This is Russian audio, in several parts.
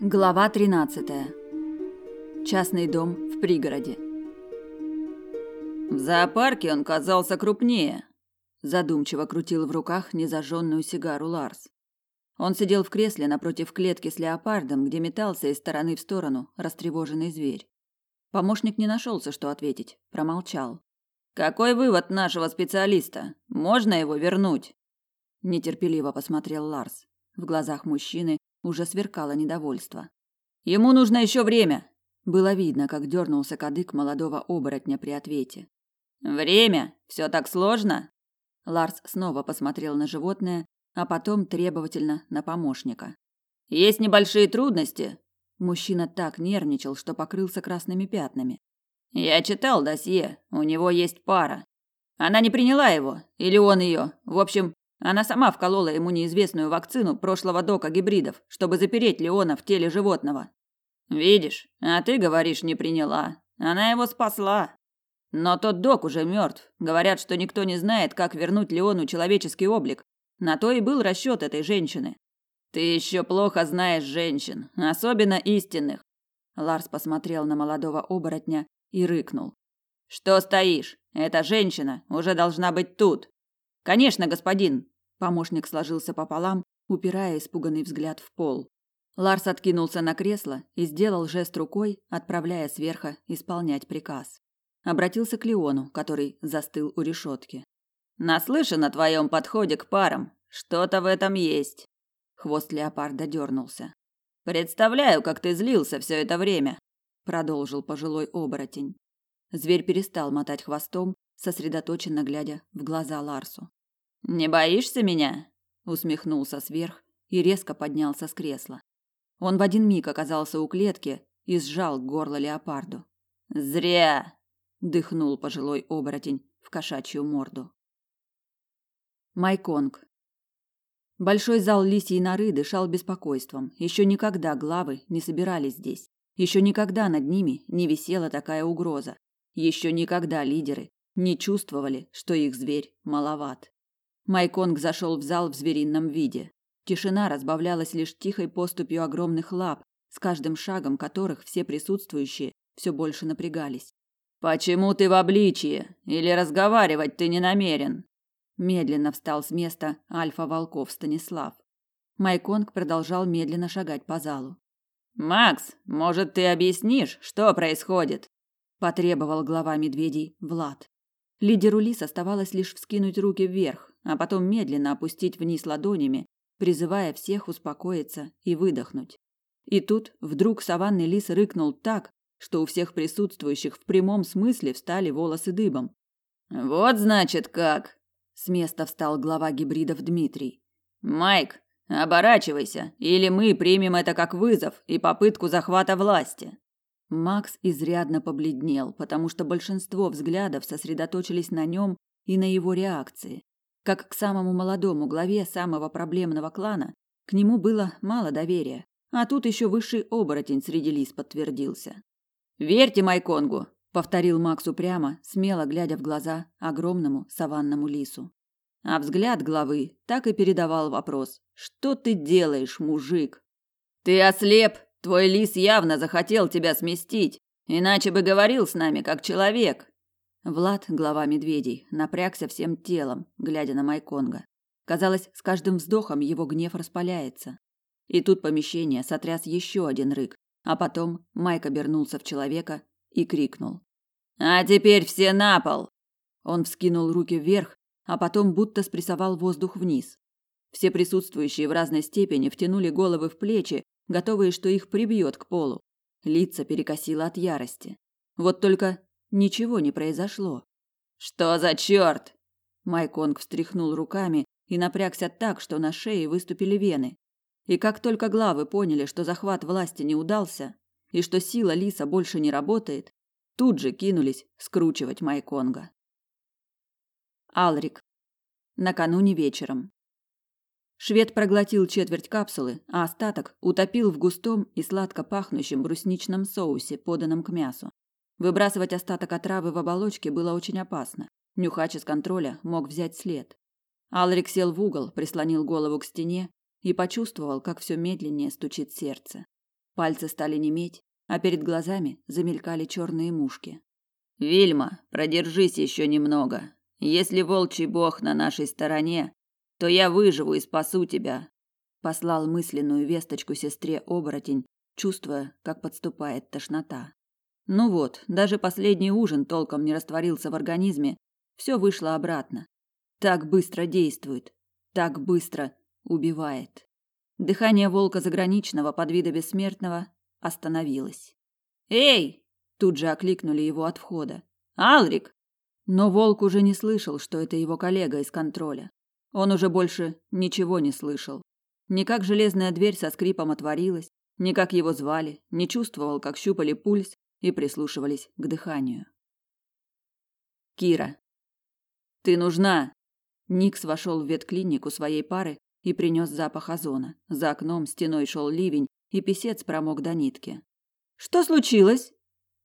Глава 13. Частный дом в пригороде. В зоопарке он казался крупнее, задумчиво крутил в руках незажженную сигару Ларс. Он сидел в кресле напротив клетки с леопардом, где метался из стороны в сторону растревоженный зверь. Помощник не нашелся, что ответить, промолчал. Какой вывод нашего специалиста? Можно его вернуть? Нетерпеливо посмотрел Ларс. В глазах мужчины уже сверкало недовольство. Ему нужно еще время. Было видно, как дернулся кадык молодого оборотня при ответе. Время? Все так сложно? Ларс снова посмотрел на животное, а потом требовательно на помощника. Есть небольшие трудности. Мужчина так нервничал, что покрылся красными пятнами. Я читал досье. У него есть пара. Она не приняла его, или он ее. В общем, она сама вколола ему неизвестную вакцину прошлого дока гибридов, чтобы запереть Леона в теле животного. Видишь, а ты говоришь, не приняла. Она его спасла. Но тот док уже мертв. Говорят, что никто не знает, как вернуть Леону человеческий облик. На то и был расчет этой женщины. Ты еще плохо знаешь женщин, особенно истинных. Ларс посмотрел на молодого оборотня и рыкнул. Что стоишь? Эта женщина уже должна быть тут. Конечно, господин. Помощник сложился пополам, упирая испуганный взгляд в пол. Ларс откинулся на кресло и сделал жест рукой, отправляя сверху исполнять приказ. Обратился к Леону, который застыл у решетки. Наслышан о твоем подходе к парам. Что-то в этом есть. Хвост леопарда дернулся. Представляю, как ты злился все это время, продолжил пожилой оборотень. Зверь перестал мотать хвостом, сосредоточенно глядя в глаза Ларсу. Не боишься меня? усмехнулся сверх и резко поднялся с кресла. Он в один миг оказался у клетки и сжал горло леопарду. Зря, дыхнул пожилой оборотень в кошачью морду. Майконг. Большой зал лисьей норы дышал беспокойством. Еще никогда главы не собирались здесь. Еще никогда над ними не висела такая угроза. Еще никогда лидеры не чувствовали, что их зверь маловат. Майконг зашел в зал в зверином виде. Тишина разбавлялась лишь тихой поступью огромных лап, с каждым шагом которых все присутствующие все больше напрягались. Почему ты в обличье? Или разговаривать ты не намерен? Медленно встал с места альфа волков Станислав. Майконг продолжал медленно шагать по залу. Макс, может, ты объяснишь, что происходит? потребовал глава медведей Влад. Лидеру лис оставалось лишь вскинуть руки вверх, а потом медленно опустить вниз ладонями, призывая всех успокоиться и выдохнуть. И тут вдруг саванный лис рыкнул так, что у всех присутствующих в прямом смысле встали волосы дыбом. Вот значит как. С места встал глава гибридов Дмитрий. Майк, оборачивайся, или мы примем это как вызов и попытку захвата власти. Макс изрядно побледнел, потому что большинство взглядов сосредоточились на нем и на его реакции. Как к самому молодому главе самого проблемного клана, к нему было мало доверия. А тут еще высший оборотень среди лис подтвердился. «Верьте Майконгу!» – повторил Макс упрямо, смело глядя в глаза огромному саванному лису. А взгляд главы так и передавал вопрос. «Что ты делаешь, мужик?» «Ты ослеп! Твой лис явно захотел тебя сместить, иначе бы говорил с нами как человек!» Влад, глава медведей, напрягся всем телом, глядя на Майконга. Казалось, с каждым вздохом его гнев распаляется. И тут помещение сотряс еще один рык, а потом Майк обернулся в человека и крикнул: "А теперь все на пол!" Он вскинул руки вверх, а потом будто спрессовал воздух вниз. Все присутствующие в разной степени втянули головы в плечи, готовые, что их прибьет к полу. Лица перекосило от ярости. Вот только Ничего не произошло. Что за черт? Майконг встряхнул руками и напрягся так, что на шее выступили вены. И как только главы поняли, что захват власти не удался и что сила Лиса больше не работает, тут же кинулись скручивать Майконга. Алрик. Накануне вечером. Швед проглотил четверть капсулы, а остаток утопил в густом и сладко пахнущем брусничном соусе, поданном к мясу. Выбрасывать остаток отравы в оболочке было очень опасно. Нюхач из контроля мог взять след. Алрик сел в угол, прислонил голову к стене и почувствовал, как все медленнее стучит сердце. Пальцы стали неметь, а перед глазами замелькали черные мушки. Вильма, продержись еще немного. Если волчий бог на нашей стороне, то я выживу и спасу тебя. Послал мысленную весточку сестре оборотень, чувствуя, как подступает тошнота. Ну вот, даже последний ужин толком не растворился в организме, все вышло обратно. Так быстро действует, так быстро убивает. Дыхание волка заграничного под вида бессмертного остановилось. «Эй!» – тут же окликнули его от входа. «Алрик!» Но волк уже не слышал, что это его коллега из контроля. Он уже больше ничего не слышал. Ни как железная дверь со скрипом отворилась, ни как его звали, не чувствовал, как щупали пульс и прислушивались к дыханию. Кира. «Ты нужна!» Никс вошел в ветклинику своей пары и принес запах озона. За окном стеной шел ливень, и писец промок до нитки. «Что случилось?»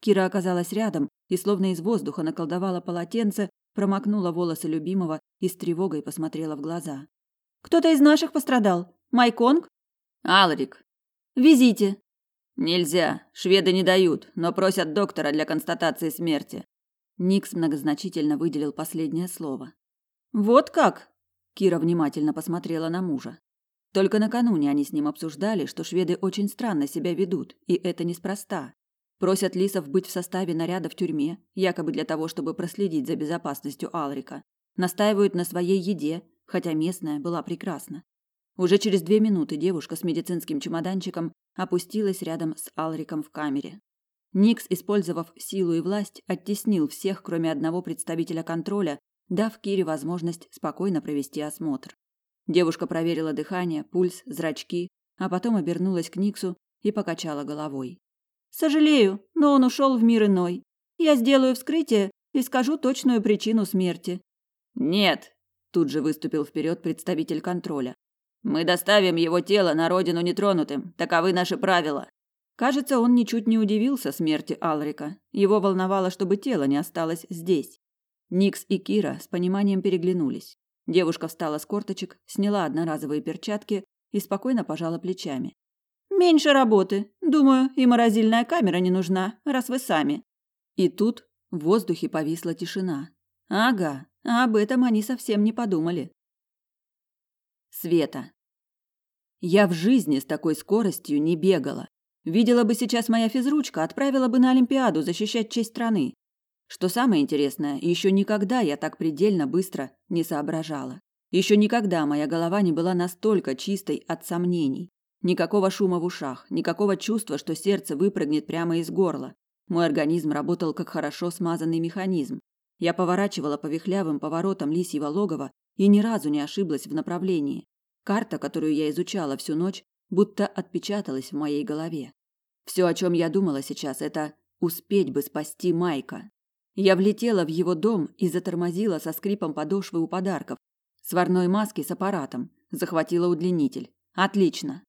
Кира оказалась рядом и словно из воздуха наколдовала полотенце, промокнула волосы любимого и с тревогой посмотрела в глаза. «Кто-то из наших пострадал? Майконг?» «Алрик». «Везите». «Нельзя. Шведы не дают, но просят доктора для констатации смерти». Никс многозначительно выделил последнее слово. «Вот как?» Кира внимательно посмотрела на мужа. Только накануне они с ним обсуждали, что шведы очень странно себя ведут, и это неспроста. Просят лисов быть в составе наряда в тюрьме, якобы для того, чтобы проследить за безопасностью Алрика. Настаивают на своей еде, хотя местная была прекрасна. Уже через две минуты девушка с медицинским чемоданчиком опустилась рядом с Алриком в камере. Никс, использовав силу и власть, оттеснил всех, кроме одного представителя контроля, дав Кире возможность спокойно провести осмотр. Девушка проверила дыхание, пульс, зрачки, а потом обернулась к Никсу и покачала головой. «Сожалею, но он ушел в мир иной. Я сделаю вскрытие и скажу точную причину смерти». «Нет», – тут же выступил вперед представитель контроля. «Мы доставим его тело на родину нетронутым. Таковы наши правила». Кажется, он ничуть не удивился смерти Алрика. Его волновало, чтобы тело не осталось здесь. Никс и Кира с пониманием переглянулись. Девушка встала с корточек, сняла одноразовые перчатки и спокойно пожала плечами. «Меньше работы. Думаю, и морозильная камера не нужна, раз вы сами». И тут в воздухе повисла тишина. Ага, об этом они совсем не подумали. Света. Я в жизни с такой скоростью не бегала. Видела бы сейчас моя физручка, отправила бы на Олимпиаду защищать честь страны. Что самое интересное, еще никогда я так предельно быстро не соображала. Еще никогда моя голова не была настолько чистой от сомнений. Никакого шума в ушах, никакого чувства, что сердце выпрыгнет прямо из горла. Мой организм работал как хорошо смазанный механизм. Я поворачивала по вихлявым поворотам лисьего логова и ни разу не ошиблась в направлении. Карта, которую я изучала всю ночь, будто отпечаталась в моей голове. Все, о чем я думала сейчас, это успеть бы спасти Майка. Я влетела в его дом и затормозила со скрипом подошвы у подарков. Сварной маски с аппаратом. Захватила удлинитель. Отлично.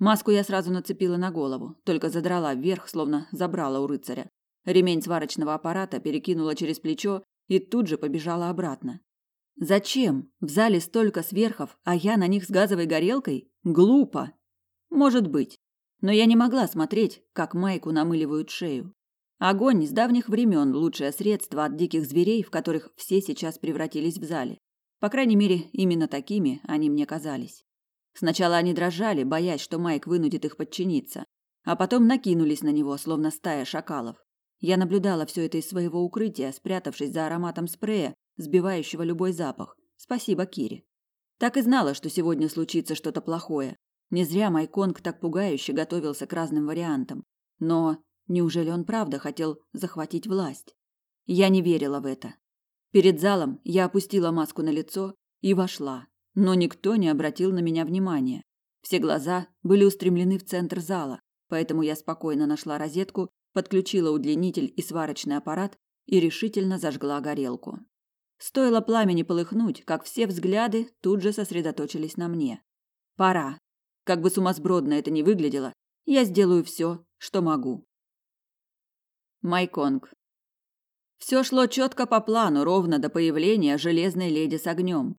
Маску я сразу нацепила на голову, только задрала вверх, словно забрала у рыцаря. Ремень сварочного аппарата перекинула через плечо и тут же побежала обратно. Зачем? В зале столько сверхов, а я на них с газовой горелкой? Глупо. Может быть. Но я не могла смотреть, как Майку намыливают шею. Огонь с давних времен – лучшее средство от диких зверей, в которых все сейчас превратились в зале. По крайней мере, именно такими они мне казались. Сначала они дрожали, боясь, что Майк вынудит их подчиниться, а потом накинулись на него, словно стая шакалов. Я наблюдала все это из своего укрытия, спрятавшись за ароматом спрея, сбивающего любой запах. Спасибо Кире. Так и знала, что сегодня случится что-то плохое. Не зря Майконг так пугающе готовился к разным вариантам. Но Неужели он правда хотел захватить власть? Я не верила в это. Перед залом я опустила маску на лицо и вошла, но никто не обратил на меня внимания. Все глаза были устремлены в центр зала, поэтому я спокойно нашла розетку, подключила удлинитель и сварочный аппарат и решительно зажгла горелку. Стоило пламени полыхнуть, как все взгляды тут же сосредоточились на мне. Пора. Как бы сумасбродно это ни выглядело, я сделаю все, что могу. Майконг. Все шло четко по плану, ровно до появления железной леди с огнем.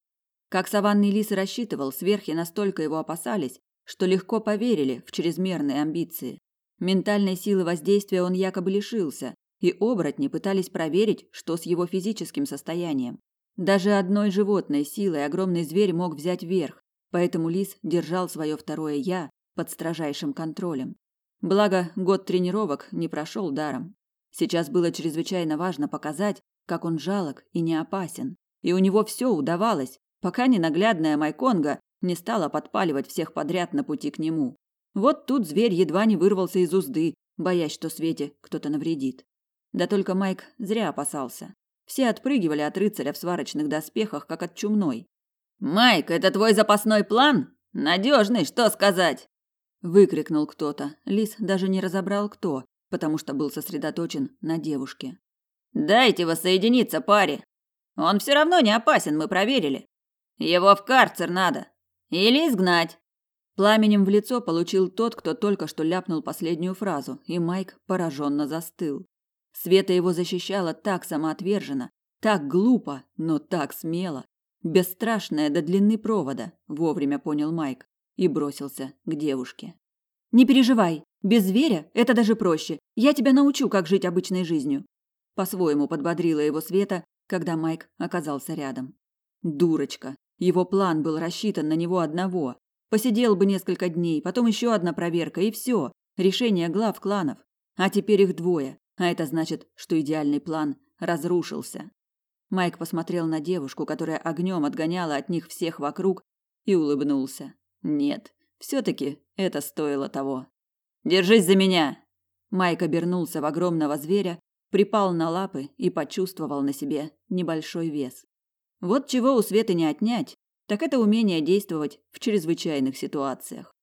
Как саванный лис рассчитывал, сверхи настолько его опасались, что легко поверили в чрезмерные амбиции. Ментальной силы воздействия он якобы лишился, и оборотни пытались проверить, что с его физическим состоянием. Даже одной животной силой огромный зверь мог взять верх, поэтому лис держал свое второе «я» под строжайшим контролем. Благо, год тренировок не прошел даром. Сейчас было чрезвычайно важно показать, как он жалок и не опасен. И у него все удавалось, пока ненаглядная Майконга не стала подпаливать всех подряд на пути к нему. Вот тут зверь едва не вырвался из узды, боясь, что Свете кто-то навредит. Да только Майк зря опасался. Все отпрыгивали от рыцаря в сварочных доспехах, как от чумной. «Майк, это твой запасной план? Надежный, что сказать?» Выкрикнул кто-то. Лис даже не разобрал, кто, потому что был сосредоточен на девушке. «Дайте воссоединиться паре. Он все равно не опасен, мы проверили. Его в карцер надо. Или изгнать». Пламенем в лицо получил тот, кто только что ляпнул последнюю фразу, и Майк пораженно застыл. Света его защищала так самоотверженно, так глупо, но так смело. Бесстрашная до длины провода, вовремя понял Майк и бросился к девушке. Не переживай, без зверя это даже проще. Я тебя научу, как жить обычной жизнью. По-своему подбодрила его Света, когда Майк оказался рядом. Дурочка. Его план был рассчитан на него одного. Посидел бы несколько дней, потом еще одна проверка и все. Решение глав кланов. А теперь их двое. А это значит, что идеальный план разрушился. Майк посмотрел на девушку, которая огнем отгоняла от них всех вокруг, и улыбнулся. Нет, все-таки это стоило того. «Держись за меня!» Майк обернулся в огромного зверя, припал на лапы и почувствовал на себе небольшой вес. Вот чего у Светы не отнять, так это умение действовать в чрезвычайных ситуациях.